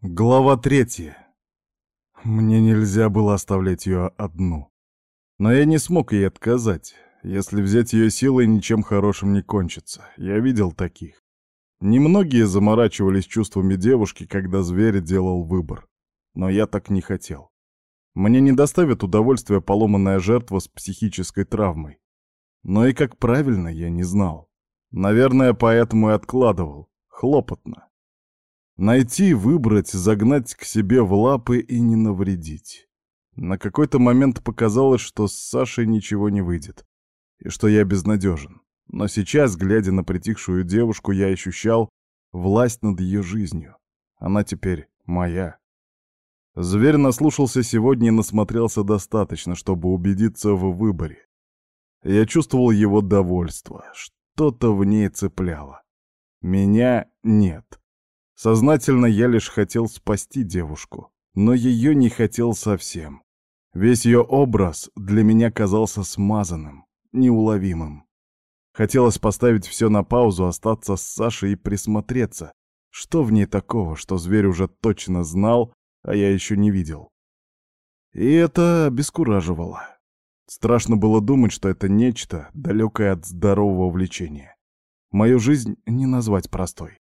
Глава третья. Мне нельзя было оставлять ее одну. Но я не смог ей отказать. Если взять ее силой, ничем хорошим не кончится. Я видел таких. Немногие заморачивались чувствами девушки, когда зверь делал выбор. Но я так не хотел. Мне не доставит удовольствия поломанная жертва с психической травмой. Но и как правильно, я не знал. Наверное, поэтому и откладывал. Хлопотно. Найти, выбрать, загнать к себе в лапы и не навредить. На какой-то момент показалось, что с Сашей ничего не выйдет, и что я безнадежен. Но сейчас, глядя на притихшую девушку, я ощущал власть над ее жизнью. Она теперь моя. Зверь наслушался сегодня и насмотрелся достаточно, чтобы убедиться в выборе. Я чувствовал его довольство, что-то в ней цепляло. Меня нет. Сознательно я лишь хотел спасти девушку, но ее не хотел совсем. Весь ее образ для меня казался смазанным, неуловимым. Хотелось поставить все на паузу, остаться с Сашей и присмотреться. Что в ней такого, что зверь уже точно знал, а я еще не видел? И это обескураживало. Страшно было думать, что это нечто, далекое от здорового влечения. Мою жизнь не назвать простой.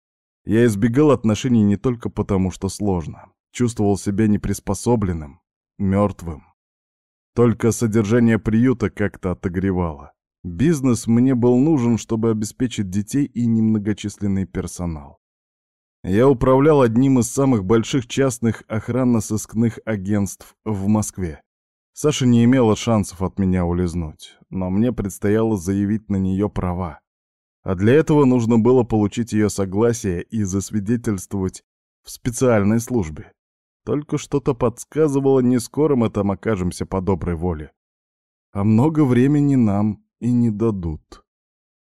Я избегал отношений не только потому, что сложно. Чувствовал себя неприспособленным, мертвым. Только содержание приюта как-то отогревало. Бизнес мне был нужен, чтобы обеспечить детей и немногочисленный персонал. Я управлял одним из самых больших частных охранно-сыскных агентств в Москве. Саша не имела шансов от меня улизнуть, но мне предстояло заявить на нее права. А для этого нужно было получить ее согласие и засвидетельствовать в специальной службе. Только что-то подсказывало, не скоро мы там окажемся по доброй воле. А много времени нам и не дадут.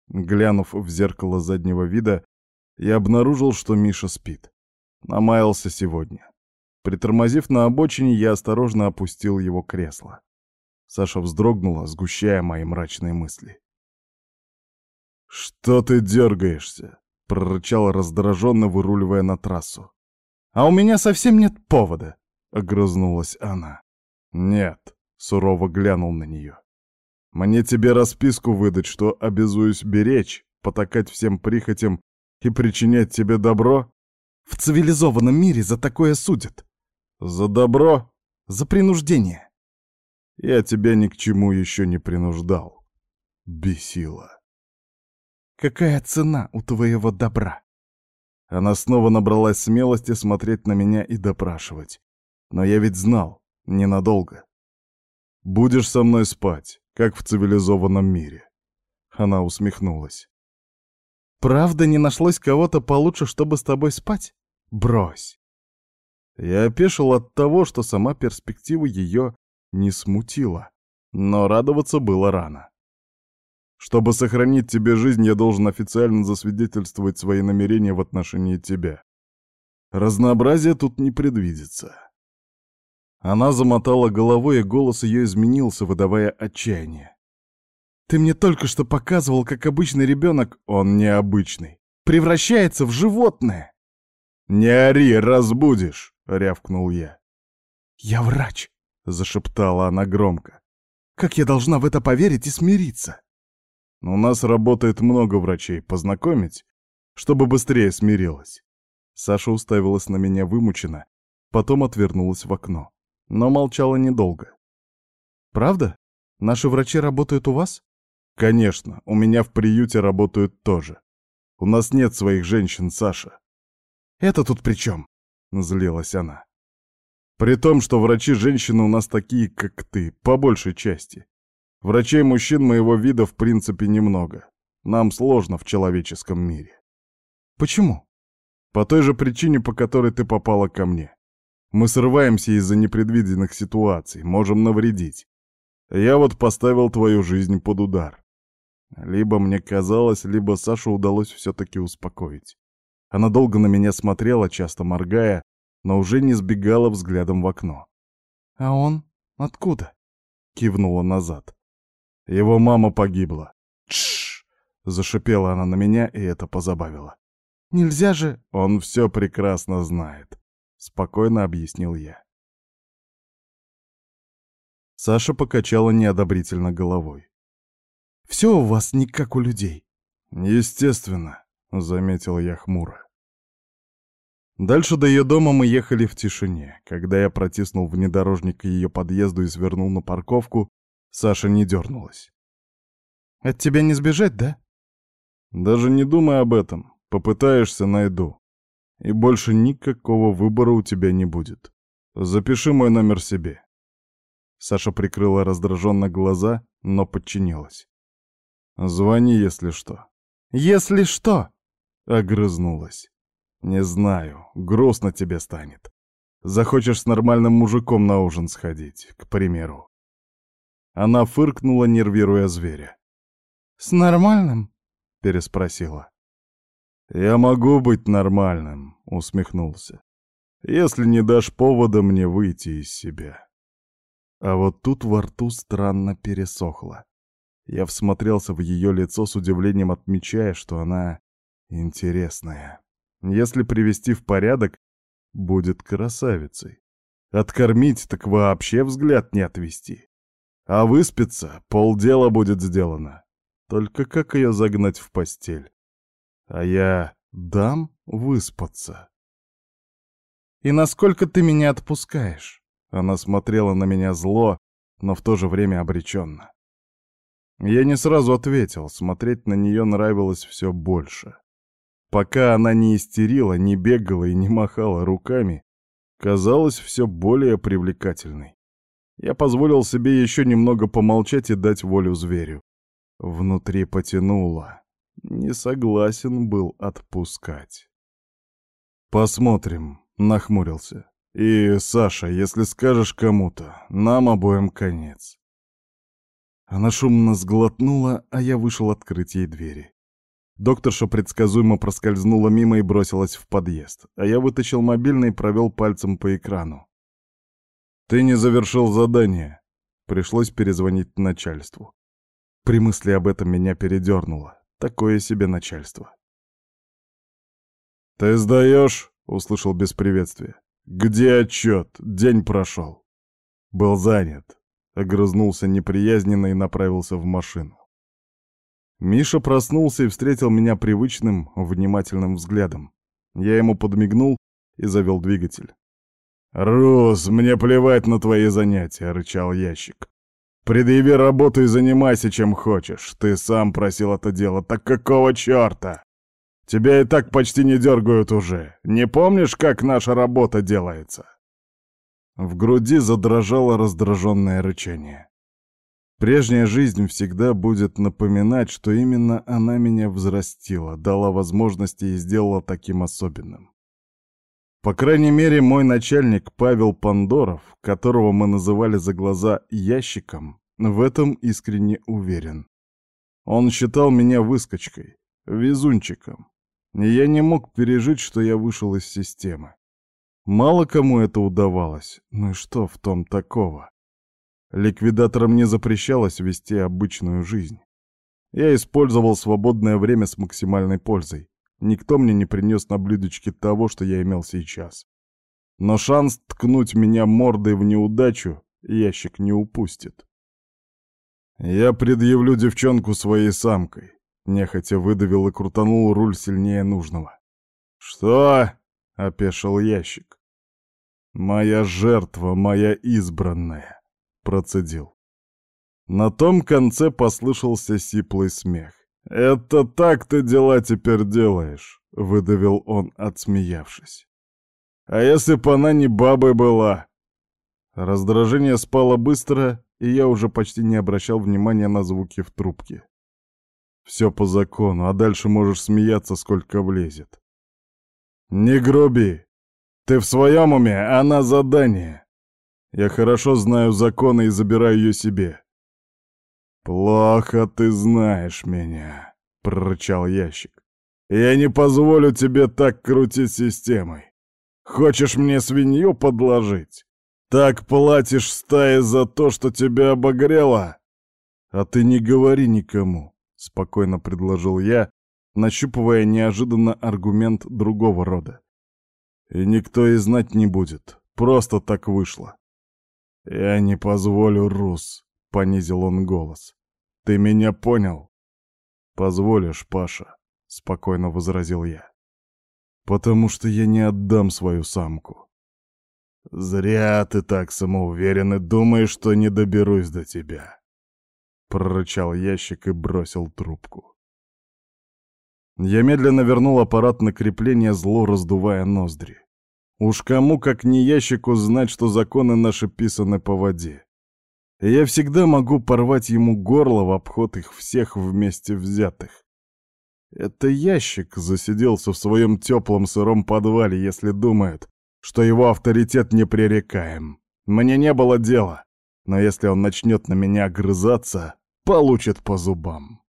Глянув в зеркало заднего вида, я обнаружил, что Миша спит. Намаялся сегодня. Притормозив на обочине, я осторожно опустил его кресло. Саша вздрогнула, сгущая мои мрачные мысли. «Что ты дергаешься?» — прорычал раздраженно, выруливая на трассу. «А у меня совсем нет повода», — огрызнулась она. «Нет», — сурово глянул на нее. «Мне тебе расписку выдать, что обязуюсь беречь, потакать всем прихотям и причинять тебе добро?» «В цивилизованном мире за такое судят». «За добро?» «За принуждение». «Я тебя ни к чему еще не принуждал». Бесило. Какая цена у твоего добра?» Она снова набралась смелости смотреть на меня и допрашивать. Но я ведь знал, ненадолго. «Будешь со мной спать, как в цивилизованном мире». Она усмехнулась. «Правда не нашлось кого-то получше, чтобы с тобой спать? Брось!» Я опешил от того, что сама перспектива ее не смутила, но радоваться было рано. Чтобы сохранить тебе жизнь, я должен официально засвидетельствовать свои намерения в отношении тебя. Разнообразия тут не предвидится. Она замотала головой, и голос ее изменился, выдавая отчаяние. «Ты мне только что показывал, как обычный ребенок, он необычный, превращается в животное!» «Не ори, разбудишь!» — рявкнул я. «Я врач!» — зашептала она громко. «Как я должна в это поверить и смириться?» У нас работает много врачей. Познакомить? Чтобы быстрее смирилась. Саша уставилась на меня вымученно, потом отвернулась в окно. Но молчала недолго. «Правда? Наши врачи работают у вас?» «Конечно, у меня в приюте работают тоже. У нас нет своих женщин, Саша». «Это тут при чем?» — злилась она. «При том, что врачи-женщины у нас такие, как ты, по большей части. Врачей мужчин моего вида в принципе немного. Нам сложно в человеческом мире. Почему? По той же причине, по которой ты попала ко мне. Мы срываемся из-за непредвиденных ситуаций, можем навредить. Я вот поставил твою жизнь под удар. Либо мне казалось, либо Сашу удалось все-таки успокоить. Она долго на меня смотрела, часто моргая, но уже не сбегала взглядом в окно. «А он? Откуда?» — кивнула назад. Его мама погибла. Тш! Зашипела она на меня, и это позабавило. Нельзя же... Он все прекрасно знает. — спокойно объяснил я. Саша покачала неодобрительно головой. «Все у вас не как у людей». «Естественно», — заметил я хмуро. Дальше до ее дома мы ехали в тишине. Когда я протиснул внедорожник к ее подъезду и свернул на парковку, Саша не дернулась. «От тебя не сбежать, да?» «Даже не думай об этом. Попытаешься — найду. И больше никакого выбора у тебя не будет. Запиши мой номер себе». Саша прикрыла раздраженно глаза, но подчинилась. «Звони, если что». «Если что?» — огрызнулась. Не знаю, грустно тебе станет. Захочешь с нормальным мужиком на ужин сходить, к примеру. Она фыркнула, нервируя зверя. «С нормальным?» — переспросила. «Я могу быть нормальным», — усмехнулся. «Если не дашь повода мне выйти из себя». А вот тут во рту странно пересохло. Я всмотрелся в ее лицо с удивлением, отмечая, что она интересная. Если привести в порядок, будет красавицей. Откормить так вообще взгляд не отвести. А выспиться — полдела будет сделано. Только как ее загнать в постель? А я дам выспаться. «И насколько ты меня отпускаешь?» Она смотрела на меня зло, но в то же время обреченно. Я не сразу ответил, смотреть на нее нравилось все больше. Пока она не истерила, не бегала и не махала руками, казалось все более привлекательной. Я позволил себе еще немного помолчать и дать волю зверю. Внутри потянуло. Не согласен был отпускать. «Посмотрим», — нахмурился. «И, Саша, если скажешь кому-то, нам обоим конец». Она шумно сглотнула, а я вышел открыть ей двери. Докторша предсказуемо проскользнула мимо и бросилась в подъезд, а я вытащил мобильный и провел пальцем по экрану. «Ты не завершил задание». Пришлось перезвонить начальству. При мысли об этом меня передернуло. Такое себе начальство. «Ты сдаешь?» — услышал без приветствия. «Где отчет? День прошел». Был занят. Огрызнулся неприязненно и направился в машину. Миша проснулся и встретил меня привычным, внимательным взглядом. Я ему подмигнул и завел двигатель. «Рус, мне плевать на твои занятия», — рычал ящик. «Предъяви работу и занимайся чем хочешь. Ты сам просил это дело, так какого черта? Тебя и так почти не дергают уже. Не помнишь, как наша работа делается?» В груди задрожало раздраженное рычание. Прежняя жизнь всегда будет напоминать, что именно она меня взрастила, дала возможности и сделала таким особенным. По крайней мере, мой начальник Павел Пандоров, которого мы называли за глаза ящиком, в этом искренне уверен. Он считал меня выскочкой, везунчиком. Я не мог пережить, что я вышел из системы. Мало кому это удавалось, ну и что в том такого? Ликвидаторам не запрещалось вести обычную жизнь. Я использовал свободное время с максимальной пользой. Никто мне не принес на блюдечке того, что я имел сейчас. Но шанс ткнуть меня мордой в неудачу ящик не упустит. Я предъявлю девчонку своей самкой. Нехотя выдавил и крутанул руль сильнее нужного. «Что?» — опешил ящик. «Моя жертва, моя избранная» процедил. На том конце послышался сиплый смех. «Это так ты дела теперь делаешь», — выдавил он, отсмеявшись. «А если б она не бабой была?» Раздражение спало быстро, и я уже почти не обращал внимания на звуки в трубке. «Все по закону, а дальше можешь смеяться, сколько влезет». «Не груби! Ты в своем уме, а на задание!» Я хорошо знаю законы и забираю ее себе». «Плохо ты знаешь меня», — прорычал ящик. «Я не позволю тебе так крутить системой. Хочешь мне свинью подложить? Так платишь стае за то, что тебя обогрело?» «А ты не говори никому», — спокойно предложил я, нащупывая неожиданно аргумент другого рода. И никто и знать не будет. Просто так вышло. «Я не позволю, Рус», — понизил он голос. «Ты меня понял?» «Позволишь, Паша», — спокойно возразил я. «Потому что я не отдам свою самку». «Зря ты так самоуверен и думаешь, что не доберусь до тебя», — прорычал ящик и бросил трубку. Я медленно вернул аппарат на крепление, зло раздувая ноздри. Уж кому, как не ящику, знать, что законы наши писаны по воде. Я всегда могу порвать ему горло в обход их всех вместе взятых. Это ящик засиделся в своем теплом сыром подвале, если думает, что его авторитет непререкаем. Мне не было дела, но если он начнет на меня огрызаться, получит по зубам.